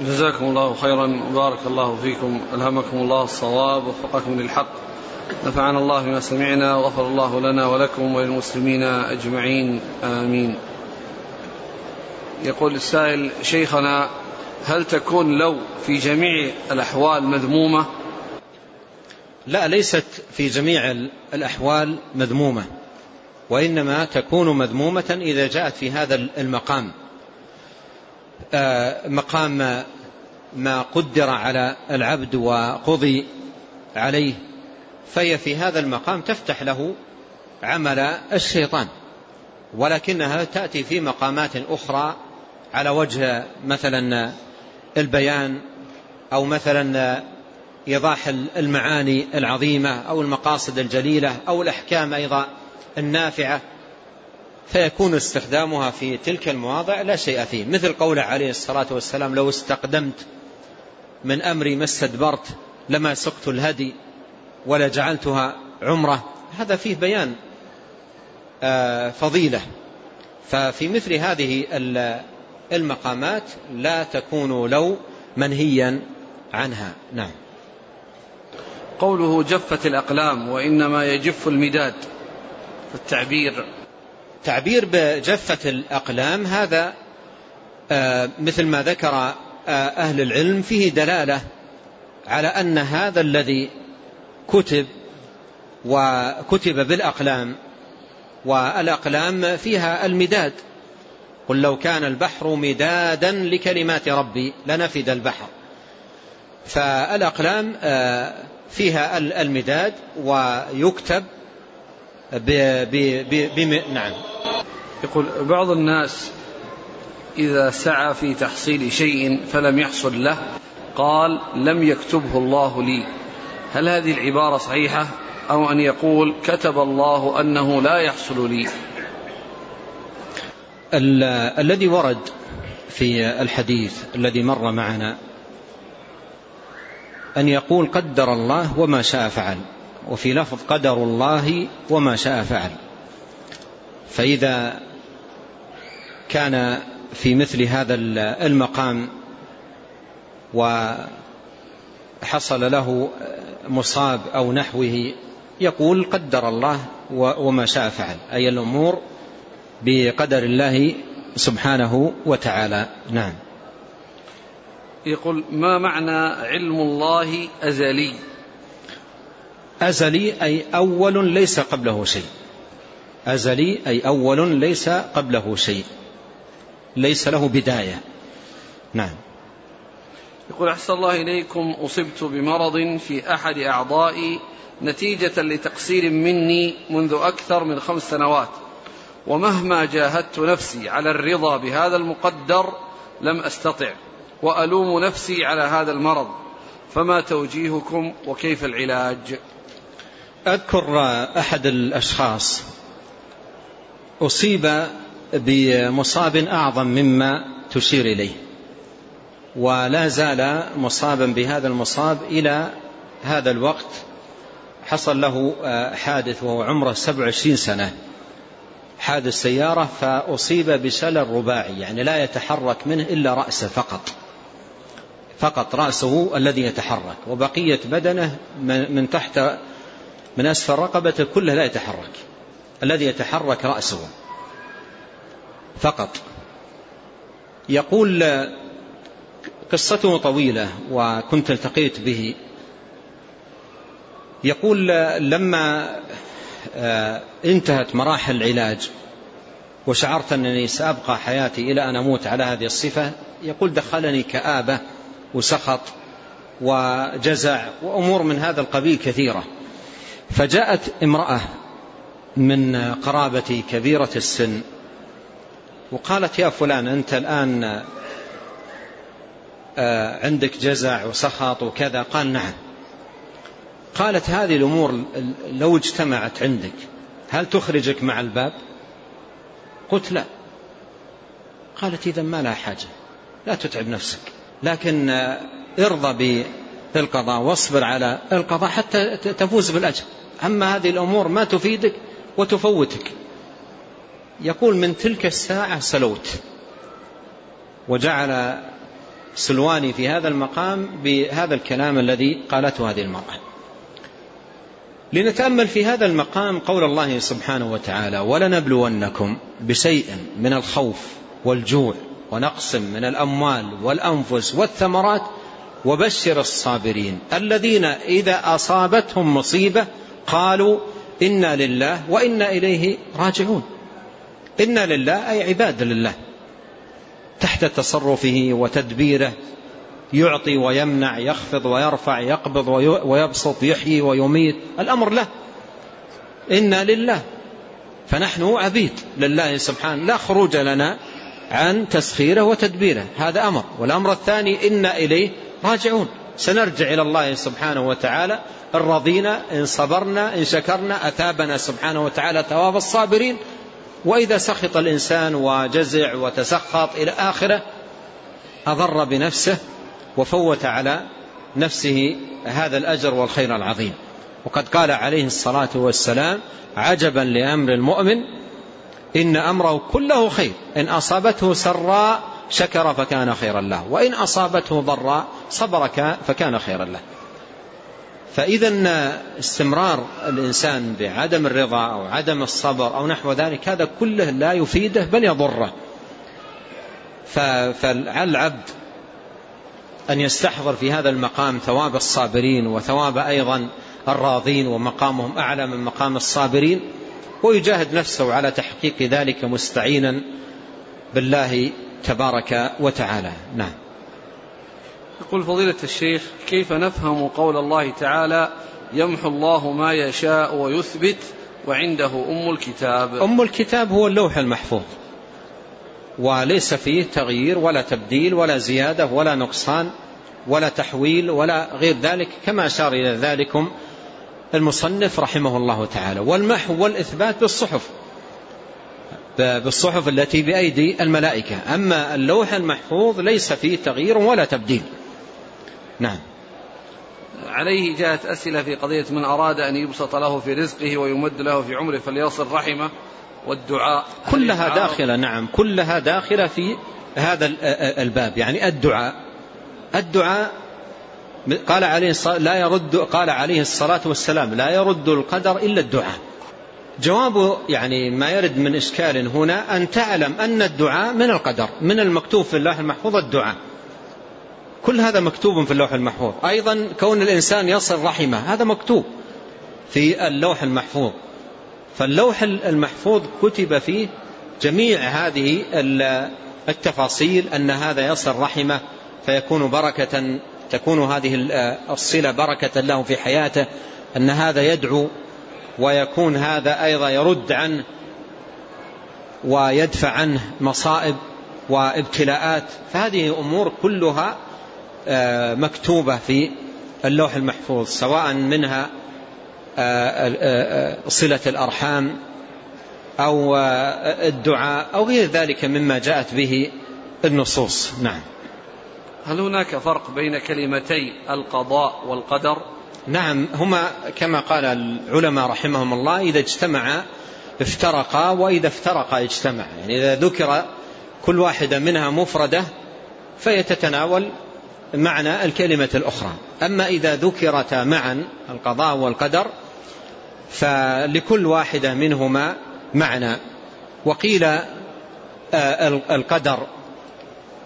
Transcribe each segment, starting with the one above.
جزاكم الله خيرا وبارك الله فيكم ألهمكم الله الصواب ووفقكم للحق. نفعنا الله بما سمعنا وغفر الله لنا ولكم وللمسلمين أجمعين آمين. يقول السائل شيخنا هل تكون لو في جميع الأحوال مذمومة؟ لا ليست في جميع الأحوال مذمومة وإنما تكون مذمومة إذا جاءت في هذا المقام. مقام ما قدر على العبد وقضي عليه فهي في هذا المقام تفتح له عمل الشيطان. ولكنها تأتي في مقامات أخرى على وجه مثلا البيان أو مثلا إيضاح المعاني العظيمة أو المقاصد الجليلة أو الأحكام أيضا النافعة. فيكون استخدامها في تلك المواضع لا شيء فيه. مثل قوله عليه الصلاة والسلام لو استقدمت من أمري ما استدبرت لما سقت الهدي ولا جعلتها عمرة. هذا فيه بيان آه، فضيلة. ففي مثل هذه المقامات لا تكون لو منهيا عنها. نعم. قوله جفت الأقلام وإنما يجف المداد التعبير تعبير بجفة الأقلام هذا آه، مثل ما ذكر آه، أهل العلم فيه دلالة على أن هذا الذي كتب وكتب بالأقلام والأقلام فيها المداد. قل لو كان البحر مدادا لكلمات ربي لنفد البحر. فالأقلام آه، فيها المداد ويكتب ب ب ب نعم. يقول بعض الناس إذا سعى في تحصيل شيء فلم يحصل له قال لم يكتبه الله لي. هل هذه العبارة صحيحة؟ أو أن يقول كتب الله أنه لا يحصل لي. الذي ورد في الحديث الذي مر معنا أن يقول قدر الله وما شاء فعل. وفي لفظ قدر الله وما شاء فعل. فإذا كان في مثل هذا المقام وحصل له مصاب أو نحوه يقول قدر الله وما شاء فعل. أي الأمور بقدر الله سبحانه وتعالى. نعم. يقول ما معنى علم الله أزلي؟ أزلي أي أول ليس قبله شيء. أزلي أي أول ليس قبله شيء. ليس له بداية. نعم. يقول أحسن الله إليكم أصبت بمرض في أحد أعضائي نتيجة لتقصير مني منذ أكثر من خمس سنوات. ومهما جاهدت نفسي على الرضا بهذا المقدر لم أستطع وألوم نفسي على هذا المرض. فما توجيهكم وكيف العلاج؟ أذكر أحد الأشخاص أصيب بمصاب أعظم مما تشير إليه ولا زال مصابا بهذا المصاب إلى هذا الوقت. حصل له حادث وهو عمره 27 سنة. حادث سيارة فأصيب بشلل رباعي يعني لا يتحرك منه إلا رأسه فقط. فقط رأسه الذي يتحرك وبقية بدنه من تحت من أسفل رقبته كله لا يتحرك الذي يتحرك رأسه فقط. يقول قصته طويلة وكنت التقيت به. يقول لما آه، انتهت مراحل العلاج وشعرت أنني سأبقى حياتي إلى أن أموت على هذه الصفة يقول دخلني كآبة وسخط وجزع وأمور من هذا القبيل كثيرة. فجاءت امرأة من قرابتي كبيرة السن وقالت يا فلان أنت الآن آه، عندك جزع وسخط وكذا؟ قال نعم. قالت هذه الأمور لو اجتمعت عندك هل تخرجك مع الباب؟ قلت لا. قالت إذا ما لها حاجة لا تتعب نفسك. لكن آه، ارضى بالقضاء واصبر على القضاء حتى تفوز بالأجر. أما هذه الأمور ما تفيدك وتفوتك. يقول من تلك الساعة سلوت. وجعل سلواني في هذا المقام بهذا الكلام الذي قالته هذه المرأة. لنتأمل في هذا المقام قول الله سبحانه وتعالى ولنبلونكم بشيء من الخوف والجوع ونقص من الأموال والأنفس والثمرات وبشر الصابرين. الذين إذا أصابتهم مصيبة قالوا إنا لله وإنا إليه راجعون. إنا لله أي عباد لله. تحت تصرفه وتدبيره يعطي ويمنع يخفض ويرفع يقبض ويبسط يحيي ويميت. الأمر له. إنا لله. فنحن عبيد لله سبحانه لا خروج لنا عن تسخيره وتدبيره. هذا أمر. والأمر الثاني إنا إليه راجعون. سنرجع إلى الله سبحانه وتعالى. إن رضينا إن صبرنا إن شكرنا أثابنا سبحانه وتعالى ثواب الصابرين. وإذا سخط الإنسان وجزع وتسخط إلى آخره أضر بنفسه وفوت على نفسه هذا الأجر والخير العظيم. وقد قال عليه الصلاة والسلام عجبا لأمر المؤمن إن أمره كله خير إن أصابته سراء شكر فكان خيرا له. وإن أصابته ضراء صبر فكان خيرا له. فإذا استمرار الإنسان بعدم الرضا أو عدم الصبر أو نحو ذلك هذا كله لا يفيده بل يضره. فعلى العبد أن يستحضر في هذا المقام ثواب الصابرين وثواب أيضا الراضين ومقامهم أعلى من مقام الصابرين ويجاهد نفسه على تحقيق ذلك مستعينا بالله تبارك وتعالى. نعم. يقول فضيلة الشيخ كيف نفهم قول الله تعالى يمحو الله ما يشاء ويثبت وعنده أم الكتاب. أم الكتاب هو اللوح المحفوظ. وليس فيه تغيير ولا تبديل ولا زيادة ولا نقصان ولا تحويل ولا غير ذلك كما أشار إلى ذلكم المصنف رحمه الله تعالى. والمحو والإثبات بالصحف. بالصحف التي بأيدي الملائكة. أما اللوح المحفوظ ليس فيه تغيير ولا تبديل. نعم. عليه جاءت أسئلة في قضية من أراد أن يبسط له في رزقه ويمد له في عمره فليصل رحمه والدعاء. كلها داخلة نعم. كلها داخلة في هذا الباب. يعني الدعاء. الدعاء قال عليه الصلاة لا يرد قال عليه الصلاة والسلام لا يرد القدر إلا الدعاء. جواب يعني ما يرد من إشكال هنا أن تعلم أن الدعاء من القدر من المكتوب في اللوح المحفوظ الدعاء. كل هذا مكتوب في اللوح المحفوظ. أيضا كون الإنسان يصل رحمه هذا مكتوب في اللوح المحفوظ. فاللوح المحفوظ كتب فيه جميع هذه التفاصيل أن هذا يصل رحمه فيكون بركة تكون هذه الصلة بركة له في حياته أن هذا يدعو ويكون هذا أيضا يرد عنه ويدفع عنه مصائب وابتلاءات. فهذه أمور كلها آه، مكتوبة في اللوح المحفوظ سواء منها آه، آه، صلة الأرحام أو الدعاء أو غير ذلك مما جاءت به النصوص. نعم. هل هناك فرق بين كلمتي القضاء والقدر؟ نعم هما كما قال العلماء رحمهم الله إذا اجتمعا افترقا وإذا افترقا اجتمعا يعني إذا ذكر كل واحدة منها مفردة فيتتناول معنى الكلمة الأخرى. أما إذا ذكرتا معا القضاء والقدر فلكل واحدة منهما معنى. وقيل آه، القدر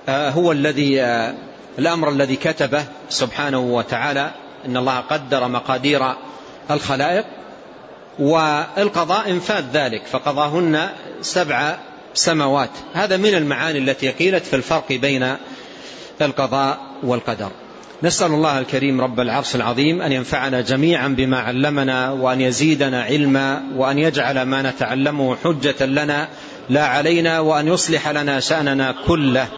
آه، هو الذي آه، الأمر الذي كتبه سبحانه وتعالى إن الله قدر مقادير الخلائق والقضاء انفاذ ذلك فقضاهن سبع سماوات. هذا من المعاني التي قيلت في الفرق بين القضاء والقدر. نسأل الله الكريم رب العرش العظيم أن ينفعنا جميعا بما علمنا وأن يزيدنا علما وأن يجعل ما نتعلمه حجة لنا لا علينا وأن يصلح لنا شأننا كله.